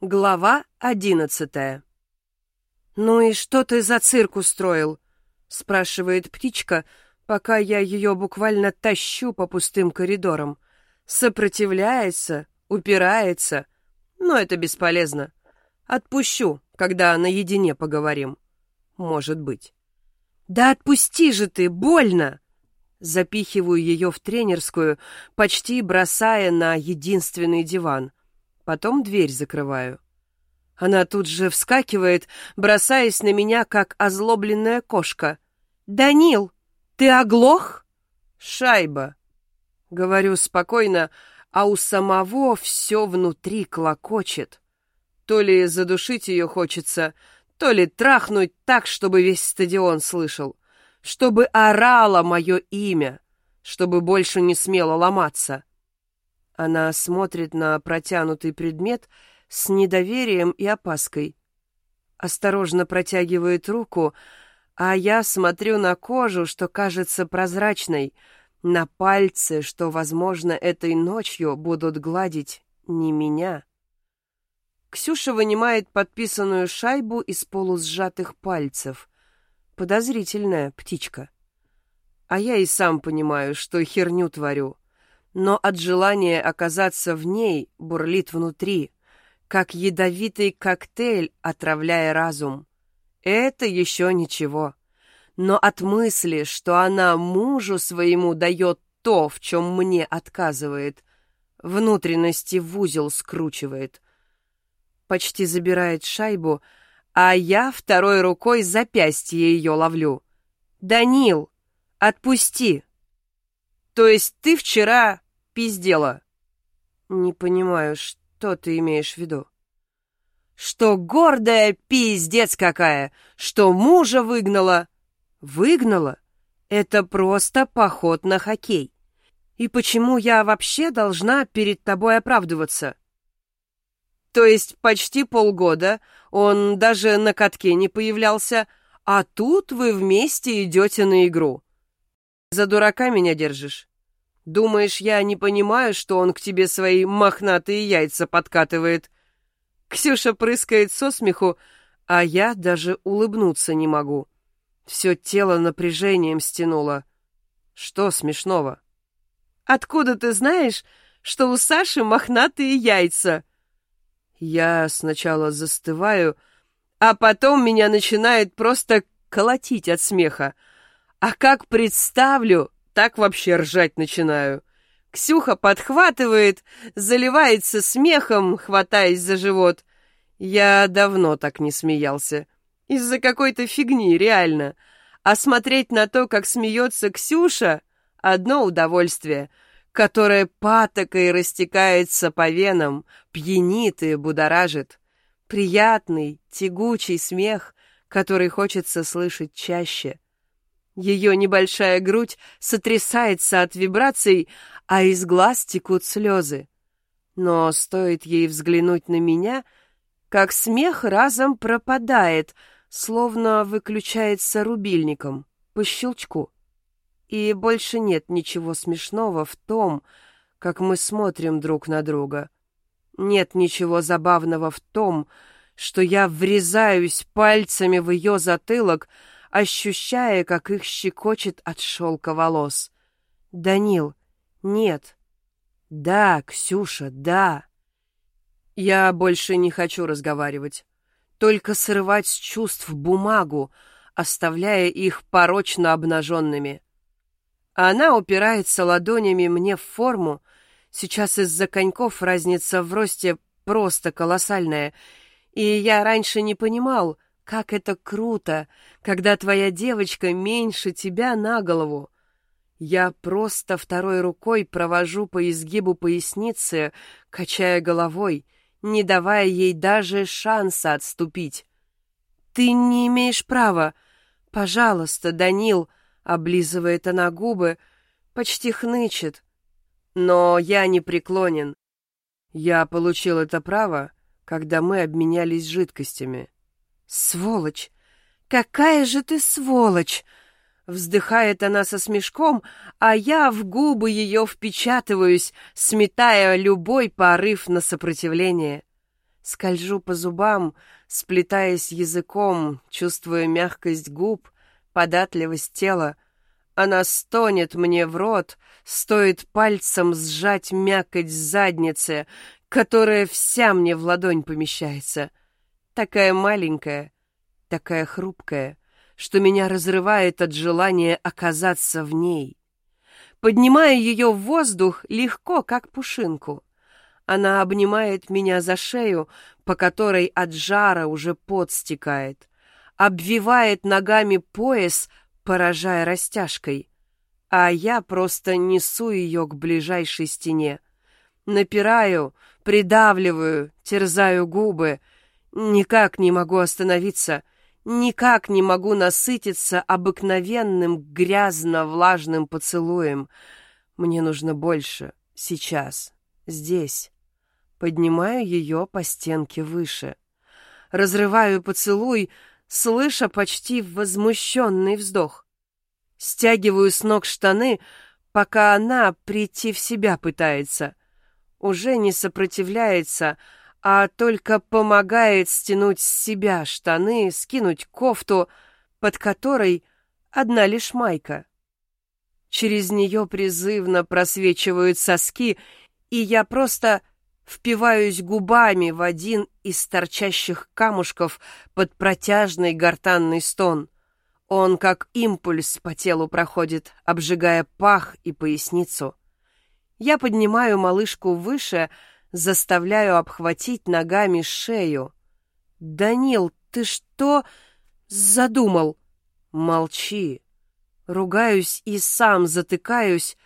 Глава одиннадцатая. «Ну и что ты за цирк устроил?» — спрашивает птичка, пока я ее буквально тащу по пустым коридорам. Сопротивляется, упирается, но это бесполезно. Отпущу, когда наедине поговорим. Может быть. «Да отпусти же ты, больно!» Запихиваю ее в тренерскую, почти бросая на единственный диван — потом дверь закрываю. Она тут же вскакивает, бросаясь на меня, как озлобленная кошка. «Данил, ты оглох?» «Шайба», — говорю спокойно, а у самого все внутри клокочет. То ли задушить ее хочется, то ли трахнуть так, чтобы весь стадион слышал, чтобы орало мое имя, чтобы больше не смело ломаться. Она смотрит на протянутый предмет с недоверием и опаской. Осторожно протягивает руку, а я смотрю на кожу, что кажется прозрачной, на пальцы, что, возможно, этой ночью будут гладить не меня. Ксюша вынимает подписанную шайбу из полусжатых пальцев. Подозрительная птичка. А я и сам понимаю, что херню творю но от желания оказаться в ней бурлит внутри, как ядовитый коктейль, отравляя разум. Это еще ничего. Но от мысли, что она мужу своему дает то, в чем мне отказывает, внутренности в узел скручивает. Почти забирает шайбу, а я второй рукой запястье ее ловлю. «Данил, отпусти!» То есть ты вчера пиздела? Не понимаю, что ты имеешь в виду? Что гордая пиздец какая, что мужа выгнала. Выгнала? Это просто поход на хоккей. И почему я вообще должна перед тобой оправдываться? То есть почти полгода он даже на катке не появлялся, а тут вы вместе идете на игру. За дурака меня держишь? Думаешь, я не понимаю, что он к тебе свои мохнатые яйца подкатывает? Ксюша прыскает со смеху, а я даже улыбнуться не могу. Все тело напряжением стянуло. Что смешного? Откуда ты знаешь, что у Саши мохнатые яйца? Я сначала застываю, а потом меня начинает просто колотить от смеха. А как представлю, так вообще ржать начинаю. Ксюха подхватывает, заливается смехом, хватаясь за живот. Я давно так не смеялся. Из-за какой-то фигни, реально. А смотреть на то, как смеется Ксюша, одно удовольствие, которое патокой растекается по венам, пьянит и будоражит. Приятный, тягучий смех, который хочется слышать чаще — ее небольшая грудь сотрясается от вибраций, а из глаз текут слезы. Но стоит ей взглянуть на меня, как смех разом пропадает, словно выключается рубильником, по щелчку. И больше нет ничего смешного в том, как мы смотрим друг на друга. Нет ничего забавного в том, что я врезаюсь пальцами в ее затылок, ощущая, как их щекочет от шелка волос. «Данил, нет». «Да, Ксюша, да». Я больше не хочу разговаривать, только срывать с чувств бумагу, оставляя их порочно обнаженными. Она упирается ладонями мне в форму, сейчас из-за коньков разница в росте просто колоссальная, и я раньше не понимал, как это круто, когда твоя девочка меньше тебя на голову. Я просто второй рукой провожу по изгибу поясницы, качая головой, не давая ей даже шанса отступить. «Ты не имеешь права. Пожалуйста, Данил», — облизывает она губы, почти хнычет. Но я не преклонен. Я получил это право, когда мы обменялись жидкостями. «Сволочь! Какая же ты сволочь!» Вздыхает она со смешком, а я в губы ее впечатываюсь, сметая любой порыв на сопротивление. Скольжу по зубам, сплетаясь языком, чувствуя мягкость губ, податливость тела. Она стонет мне в рот, стоит пальцем сжать мякоть задницы, которая вся мне в ладонь помещается. Такая маленькая, такая хрупкая, что меня разрывает от желания оказаться в ней. Поднимаю ее в воздух легко, как пушинку. Она обнимает меня за шею, по которой от жара уже пот стекает, обвивает ногами пояс, поражая растяжкой, а я просто несу ее к ближайшей стене. Напираю, придавливаю, терзаю губы. Никак не могу остановиться, никак не могу насытиться обыкновенным грязно-влажным поцелуем. Мне нужно больше, сейчас, здесь. Поднимаю ее по стенке выше. Разрываю поцелуй, слыша почти возмущенный вздох. Стягиваю с ног штаны, пока она прийти в себя пытается уже не сопротивляется, а только помогает стянуть с себя штаны, скинуть кофту, под которой одна лишь майка. Через нее призывно просвечивают соски, и я просто впиваюсь губами в один из торчащих камушков под протяжный гортанный стон. Он как импульс по телу проходит, обжигая пах и поясницу. Я поднимаю малышку выше, заставляю обхватить ногами шею. «Данил, ты что задумал?» «Молчи!» Ругаюсь и сам затыкаюсь,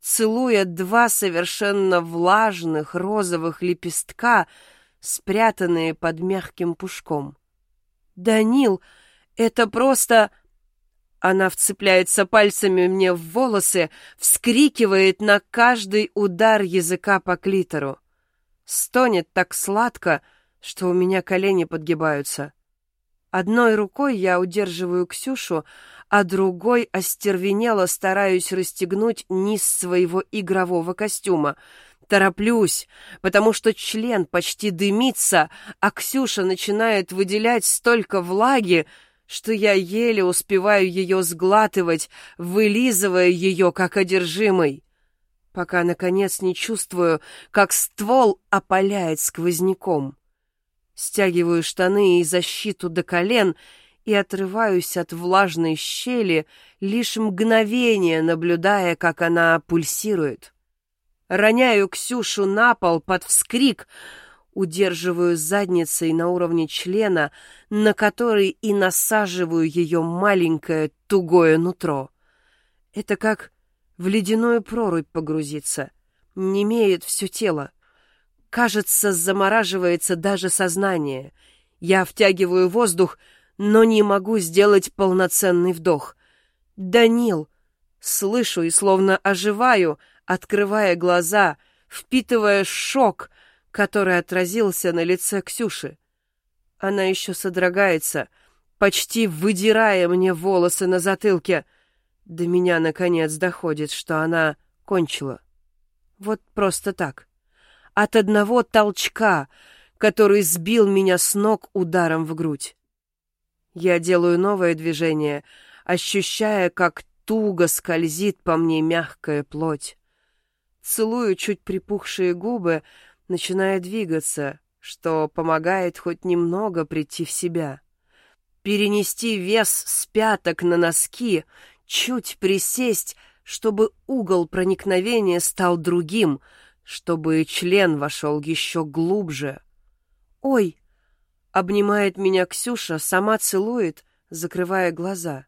целуя два совершенно влажных розовых лепестка, спрятанные под мягким пушком. «Данил, это просто...» Она вцепляется пальцами мне в волосы, вскрикивает на каждый удар языка по клитору. Стонет так сладко, что у меня колени подгибаются. Одной рукой я удерживаю Ксюшу, а другой остервенело стараюсь расстегнуть низ своего игрового костюма. Тороплюсь, потому что член почти дымится, а Ксюша начинает выделять столько влаги, что я еле успеваю ее сглатывать, вылизывая ее как одержимый, пока, наконец, не чувствую, как ствол опаляет сквозняком. Стягиваю штаны и защиту до колен и отрываюсь от влажной щели, лишь мгновение наблюдая, как она пульсирует. Роняю Ксюшу на пол под вскрик — удерживаю задницей на уровне члена, на который и насаживаю ее маленькое тугое нутро. Это как в ледяную прорубь погрузиться. Немеет все тело. Кажется, замораживается даже сознание. Я втягиваю воздух, но не могу сделать полноценный вдох. «Данил!» Слышу и словно оживаю, открывая глаза, впитывая шок — который отразился на лице Ксюши. Она еще содрогается, почти выдирая мне волосы на затылке. До меня, наконец, доходит, что она кончила. Вот просто так. От одного толчка, который сбил меня с ног ударом в грудь. Я делаю новое движение, ощущая, как туго скользит по мне мягкая плоть. Целую чуть припухшие губы, начиная двигаться, что помогает хоть немного прийти в себя. Перенести вес с пяток на носки, чуть присесть, чтобы угол проникновения стал другим, чтобы член вошел еще глубже. «Ой!» — обнимает меня Ксюша, сама целует, закрывая глаза.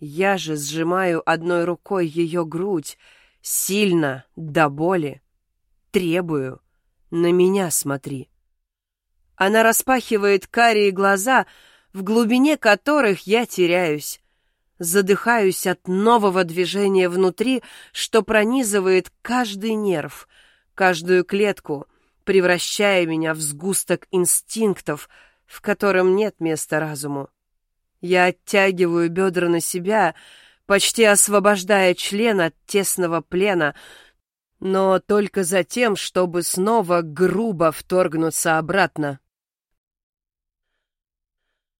Я же сжимаю одной рукой ее грудь, сильно, до боли. Требую — на меня смотри. Она распахивает карие глаза, в глубине которых я теряюсь. Задыхаюсь от нового движения внутри, что пронизывает каждый нерв, каждую клетку, превращая меня в сгусток инстинктов, в котором нет места разуму. Я оттягиваю бедра на себя, почти освобождая член от тесного плена, но только за тем, чтобы снова грубо вторгнуться обратно.